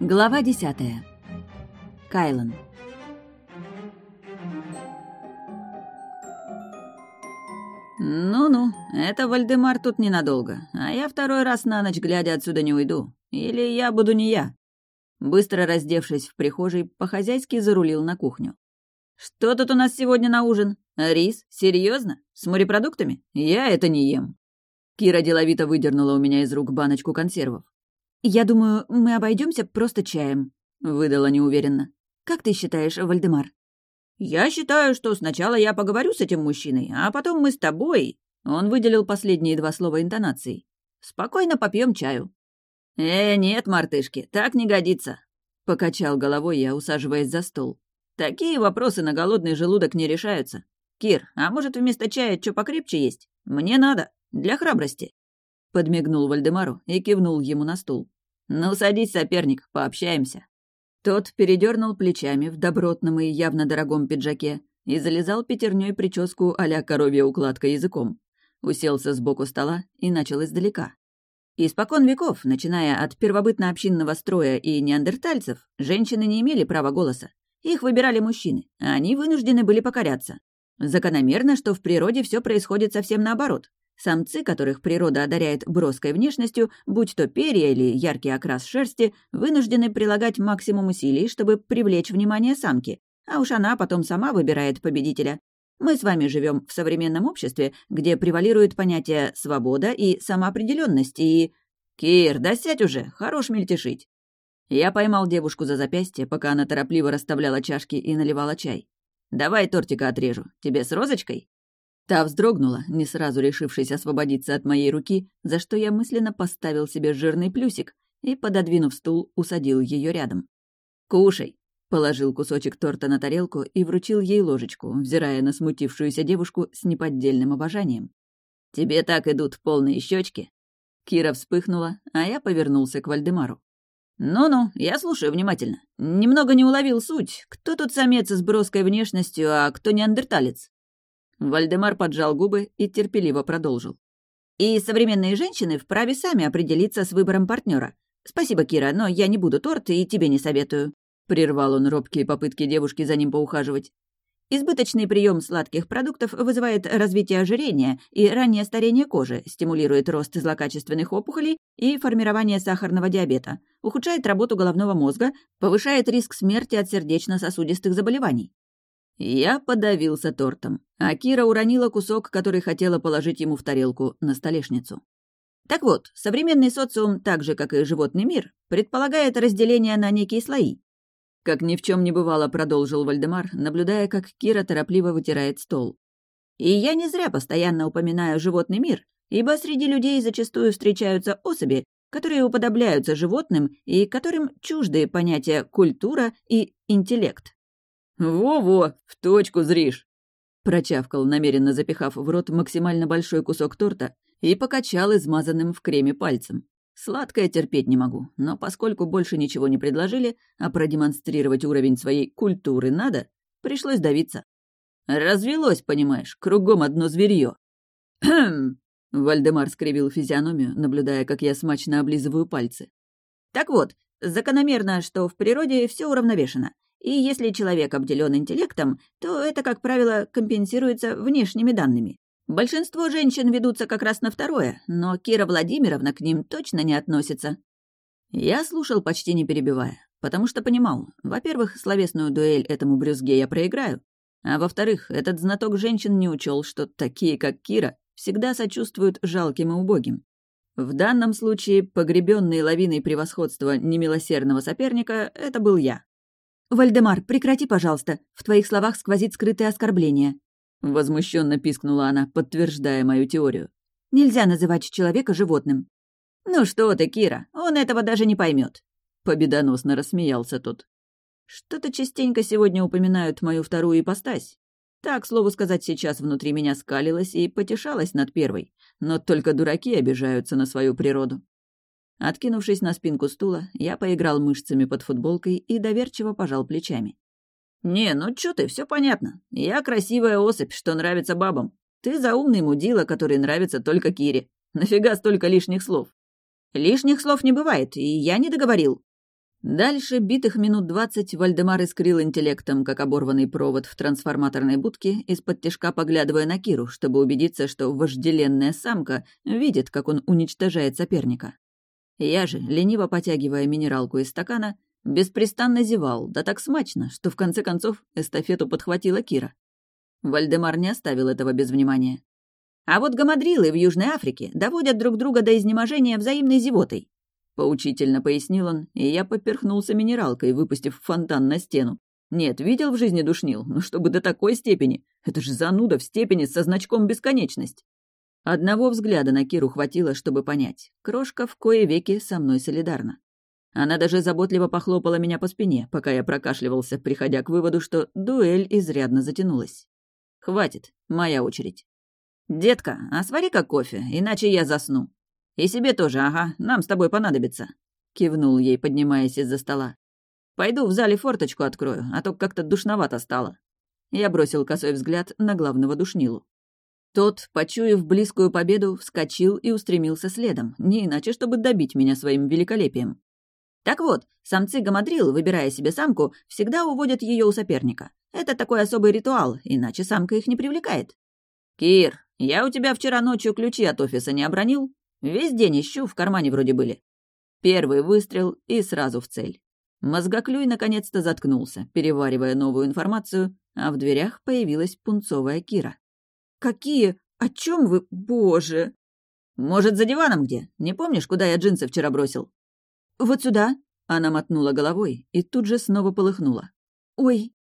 Глава десятая. Кайлан. «Ну-ну, это Вальдемар тут ненадолго, а я второй раз на ночь глядя отсюда не уйду. Или я буду не я». Быстро раздевшись в прихожей, по-хозяйски зарулил на кухню. «Что тут у нас сегодня на ужин? Рис? Серьезно? С морепродуктами? Я это не ем». Кира деловито выдернула у меня из рук баночку консервов. «Я думаю, мы обойдемся просто чаем», — выдала неуверенно. «Как ты считаешь, Вальдемар?» «Я считаю, что сначала я поговорю с этим мужчиной, а потом мы с тобой...» Он выделил последние два слова интонацией. «Спокойно попьем чаю». «Э, нет, мартышки, так не годится», — покачал головой я, усаживаясь за стол. «Такие вопросы на голодный желудок не решаются. Кир, а может, вместо чая что покрепче есть? Мне надо, для храбрости». Подмигнул Вальдемару и кивнул ему на стул. «Ну, садись, соперник, пообщаемся». Тот передернул плечами в добротном и явно дорогом пиджаке и залезал пятерней прическу а-ля коровья укладка языком. Уселся сбоку стола и начал издалека. Испокон веков, начиная от первобытно-общинного строя и неандертальцев, женщины не имели права голоса. Их выбирали мужчины, а они вынуждены были покоряться. Закономерно, что в природе все происходит совсем наоборот. Самцы, которых природа одаряет броской внешностью, будь то перья или яркий окрас шерсти, вынуждены прилагать максимум усилий, чтобы привлечь внимание самки, а уж она потом сама выбирает победителя. Мы с вами живем в современном обществе, где превалирует понятие «свобода» и «самоопределенность» и... «Кир, да сядь уже, хорош мельтешить!» Я поймал девушку за запястье, пока она торопливо расставляла чашки и наливала чай. «Давай тортика отрежу. Тебе с розочкой?» Та вздрогнула, не сразу решившись освободиться от моей руки, за что я мысленно поставил себе жирный плюсик и, пододвинув стул, усадил ее рядом. «Кушай!» — положил кусочек торта на тарелку и вручил ей ложечку, взирая на смутившуюся девушку с неподдельным обожанием. «Тебе так идут полные щечки. Кира вспыхнула, а я повернулся к Вальдемару. «Ну-ну, я слушаю внимательно. Немного не уловил суть. Кто тут самец с броской внешностью, а кто неандерталец?» Вальдемар поджал губы и терпеливо продолжил. «И современные женщины вправе сами определиться с выбором партнера. Спасибо, Кира, но я не буду торт и тебе не советую», — прервал он робкие попытки девушки за ним поухаживать. Избыточный прием сладких продуктов вызывает развитие ожирения и раннее старение кожи, стимулирует рост злокачественных опухолей и формирование сахарного диабета, ухудшает работу головного мозга, повышает риск смерти от сердечно-сосудистых заболеваний. Я подавился тортом, а Кира уронила кусок, который хотела положить ему в тарелку на столешницу. Так вот, современный социум, так же, как и животный мир, предполагает разделение на некие слои. Как ни в чем не бывало, продолжил Вальдемар, наблюдая, как Кира торопливо вытирает стол. И я не зря постоянно упоминаю животный мир, ибо среди людей зачастую встречаются особи, которые уподобляются животным и которым чужды понятия культура и интеллект. «Во-во, в точку зришь!» Прочавкал, намеренно запихав в рот максимально большой кусок торта и покачал измазанным в креме пальцем. Сладкое терпеть не могу, но поскольку больше ничего не предложили, а продемонстрировать уровень своей культуры надо, пришлось давиться. Развелось, понимаешь, кругом одно зверье. Вальдемар скривил физиономию, наблюдая, как я смачно облизываю пальцы. «Так вот, закономерно, что в природе все уравновешено. И если человек обделен интеллектом, то это, как правило, компенсируется внешними данными. Большинство женщин ведутся как раз на второе, но Кира Владимировна к ним точно не относится. Я слушал, почти не перебивая, потому что понимал, во-первых, словесную дуэль этому брюзге я проиграю, а во-вторых, этот знаток женщин не учел, что такие, как Кира, всегда сочувствуют жалким и убогим. В данном случае погребенный лавиной превосходства немилосердного соперника — это был я. «Вальдемар, прекрати, пожалуйста. В твоих словах сквозит скрытое оскорбление». Возмущенно пискнула она, подтверждая мою теорию. «Нельзя называть человека животным». «Ну что ты, Кира, он этого даже не поймет. Победоносно рассмеялся тот. «Что-то частенько сегодня упоминают мою вторую ипостась. Так, слову сказать, сейчас внутри меня скалилась и потешалась над первой, но только дураки обижаются на свою природу. Откинувшись на спинку стула, я поиграл мышцами под футболкой и доверчиво пожал плечами. «Не, ну чё ты, все понятно. Я красивая особь, что нравится бабам. Ты заумный мудила, который нравится только Кире. Нафига столько лишних слов?» «Лишних слов не бывает, и я не договорил». Дальше битых минут двадцать Вальдемар искрил интеллектом, как оборванный провод в трансформаторной будке, из-под тяжка поглядывая на Киру, чтобы убедиться, что вожделенная самка видит, как он уничтожает соперника. Я же, лениво потягивая минералку из стакана, беспрестанно зевал, да так смачно, что в конце концов эстафету подхватила Кира. Вальдемар не оставил этого без внимания. А вот гамадрилы в Южной Африке доводят друг друга до изнеможения взаимной зевотой. Поучительно пояснил он, и я поперхнулся минералкой, выпустив фонтан на стену. Нет, видел в жизни душнил, но чтобы до такой степени. Это же зануда в степени со значком «бесконечность». Одного взгляда на Киру хватило, чтобы понять. Крошка в кое веки со мной солидарна. Она даже заботливо похлопала меня по спине, пока я прокашливался, приходя к выводу, что дуэль изрядно затянулась. «Хватит, моя очередь». «Детка, а свари-ка кофе, иначе я засну», «И себе тоже, ага, нам с тобой понадобится», — кивнул ей, поднимаясь из-за стола. «Пойду в зале форточку открою, а то как-то душновато стало». Я бросил косой взгляд на главного душнилу. Тот, почуяв близкую победу, вскочил и устремился следом, не иначе, чтобы добить меня своим великолепием. Так вот, самцы гамадрил, выбирая себе самку, всегда уводят ее у соперника. Это такой особый ритуал, иначе самка их не привлекает. «Кир, я у тебя вчера ночью ключи от офиса не обронил?» Весь день ищу, в кармане вроде были. Первый выстрел и сразу в цель. Мозгоклюй наконец-то заткнулся, переваривая новую информацию, а в дверях появилась пунцовая Кира. «Какие? О чем вы? Боже!» «Может, за диваном где? Не помнишь, куда я джинсы вчера бросил?» «Вот сюда?» Она мотнула головой и тут же снова полыхнула. «Ой!»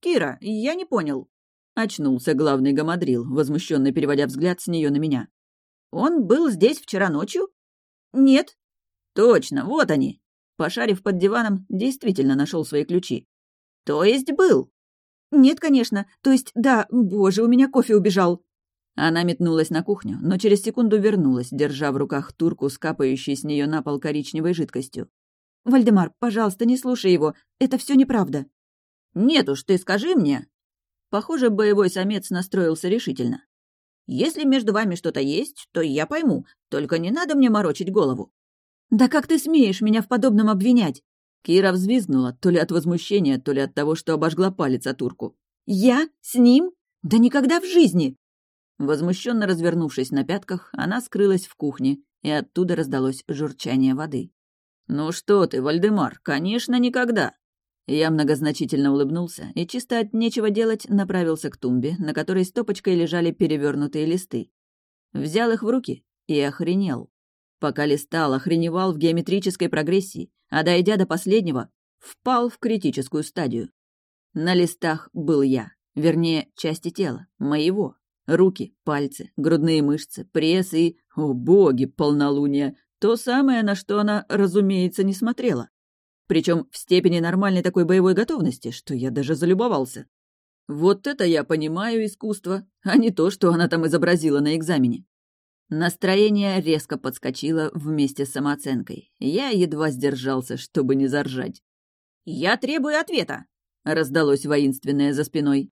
«Кира, я не понял!» Очнулся главный гамадрил, возмущенно переводя взгляд с нее на меня. Он был здесь вчера ночью? Нет. Точно, вот они. Пошарив под диваном, действительно нашел свои ключи. То есть был? Нет, конечно. То есть, да, боже, у меня кофе убежал. Она метнулась на кухню, но через секунду вернулась, держа в руках турку с капающей с нее на пол коричневой жидкостью. «Вальдемар, пожалуйста, не слушай его. Это все неправда». «Нет уж, ты скажи мне». Похоже, боевой самец настроился решительно. Если между вами что-то есть, то я пойму, только не надо мне морочить голову». «Да как ты смеешь меня в подобном обвинять?» Кира взвизгнула, то ли от возмущения, то ли от того, что обожгла палец от турку. «Я? С ним? Да никогда в жизни!» Возмущенно развернувшись на пятках, она скрылась в кухне, и оттуда раздалось журчание воды. «Ну что ты, Вальдемар, конечно, никогда!» Я многозначительно улыбнулся и чисто от нечего делать направился к тумбе, на которой стопочкой лежали перевернутые листы. Взял их в руки и охренел. Пока листал, охреневал в геометрической прогрессии, а дойдя до последнего, впал в критическую стадию. На листах был я, вернее, части тела, моего. Руки, пальцы, грудные мышцы, пресс и, о боги, полнолуние, то самое, на что она, разумеется, не смотрела причем в степени нормальной такой боевой готовности, что я даже залюбовался. Вот это я понимаю искусство, а не то, что она там изобразила на экзамене. Настроение резко подскочило вместе с самооценкой. Я едва сдержался, чтобы не заржать. «Я требую ответа!» — раздалось воинственное за спиной.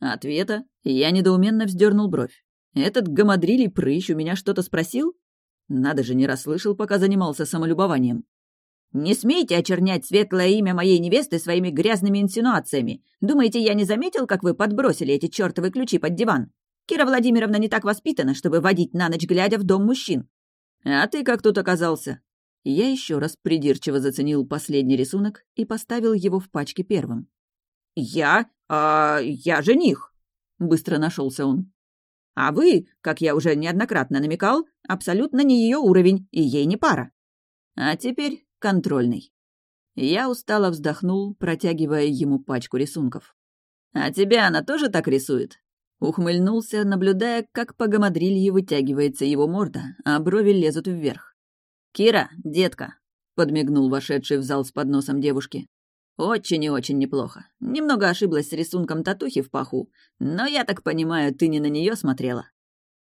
«Ответа?» Я недоуменно вздернул бровь. «Этот гамадрилий прыщ у меня что-то спросил?» Надо же, не расслышал, пока занимался самолюбованием. «Не смейте очернять светлое имя моей невесты своими грязными инсинуациями. Думаете, я не заметил, как вы подбросили эти чертовы ключи под диван? Кира Владимировна не так воспитана, чтобы водить на ночь глядя в дом мужчин. А ты как тут оказался?» Я еще раз придирчиво заценил последний рисунок и поставил его в пачке первым. «Я? А я жених!» — быстро нашелся он. «А вы, как я уже неоднократно намекал, абсолютно не ее уровень, и ей не пара. А теперь контрольный. Я устало вздохнул, протягивая ему пачку рисунков. «А тебя она тоже так рисует?» Ухмыльнулся, наблюдая, как по гамадрилье вытягивается его морда, а брови лезут вверх. «Кира, детка!» — подмигнул вошедший в зал с подносом девушки. «Очень и очень неплохо. Немного ошиблась с рисунком татухи в паху, но я так понимаю, ты не на нее смотрела?»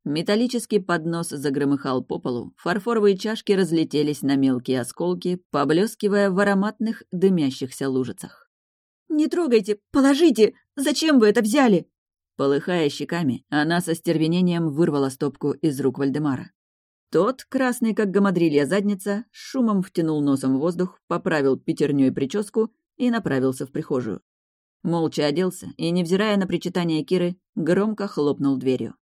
Металлический поднос загромыхал по полу, фарфоровые чашки разлетелись на мелкие осколки, поблескивая в ароматных дымящихся лужицах. «Не трогайте! Положите! Зачем вы это взяли?» Полыхая щеками, она со стервенением вырвала стопку из рук Вальдемара. Тот, красный как гамадрилья задница, шумом втянул носом воздух, поправил пятерней прическу и направился в прихожую. Молча оделся и, невзирая на причитание Киры, громко хлопнул дверью.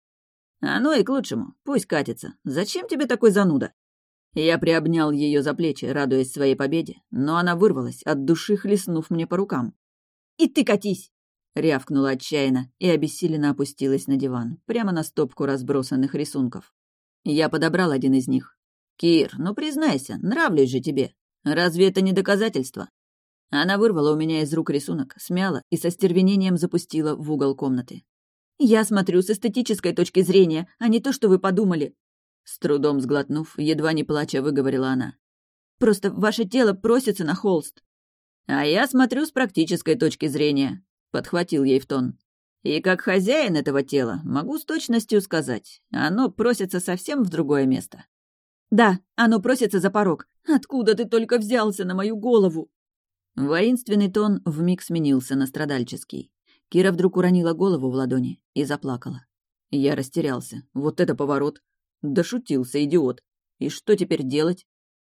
«А ну и к лучшему, пусть катится. Зачем тебе такой зануда?» Я приобнял ее за плечи, радуясь своей победе, но она вырвалась, от души хлестнув мне по рукам. «И ты катись!» — рявкнула отчаянно и обессиленно опустилась на диван, прямо на стопку разбросанных рисунков. Я подобрал один из них. «Кир, ну признайся, нравлюсь же тебе. Разве это не доказательство?» Она вырвала у меня из рук рисунок, смяла и со стервенением запустила в угол комнаты. «Я смотрю с эстетической точки зрения, а не то, что вы подумали». С трудом сглотнув, едва не плача, выговорила она. «Просто ваше тело просится на холст». «А я смотрю с практической точки зрения», — подхватил ей в тон. «И как хозяин этого тела могу с точностью сказать, оно просится совсем в другое место». «Да, оно просится за порог. Откуда ты только взялся на мою голову?» Воинственный тон вмиг сменился на страдальческий. Кира вдруг уронила голову в ладони и заплакала. Я растерялся. Вот это поворот. Дошутился, идиот. И что теперь делать?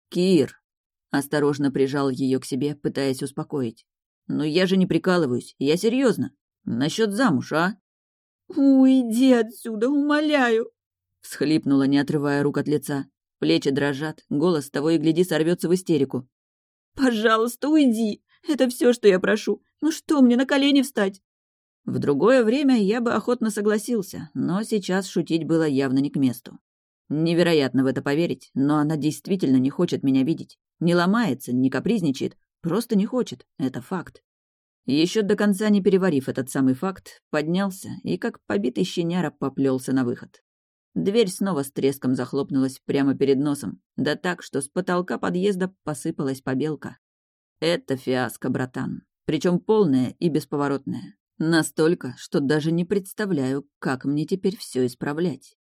Кир! Осторожно прижал ее к себе, пытаясь успокоить. Но я же не прикалываюсь, я серьезно. Насчет замуж, а? «Уйди отсюда, умоляю!» Всхлипнула, не отрывая рук от лица. Плечи дрожат, голос того и гляди сорвется в истерику. Пожалуйста, уйди. Это все, что я прошу. Ну что, мне на колени встать? В другое время я бы охотно согласился, но сейчас шутить было явно не к месту. Невероятно в это поверить, но она действительно не хочет меня видеть. Не ломается, не капризничает, просто не хочет. Это факт. Еще до конца не переварив этот самый факт, поднялся и, как побитый щеняра, поплелся на выход. Дверь снова с треском захлопнулась прямо перед носом, да так, что с потолка подъезда посыпалась побелка. Это фиаско, братан. Причем полное и бесповоротное. Настолько, что даже не представляю, как мне теперь все исправлять.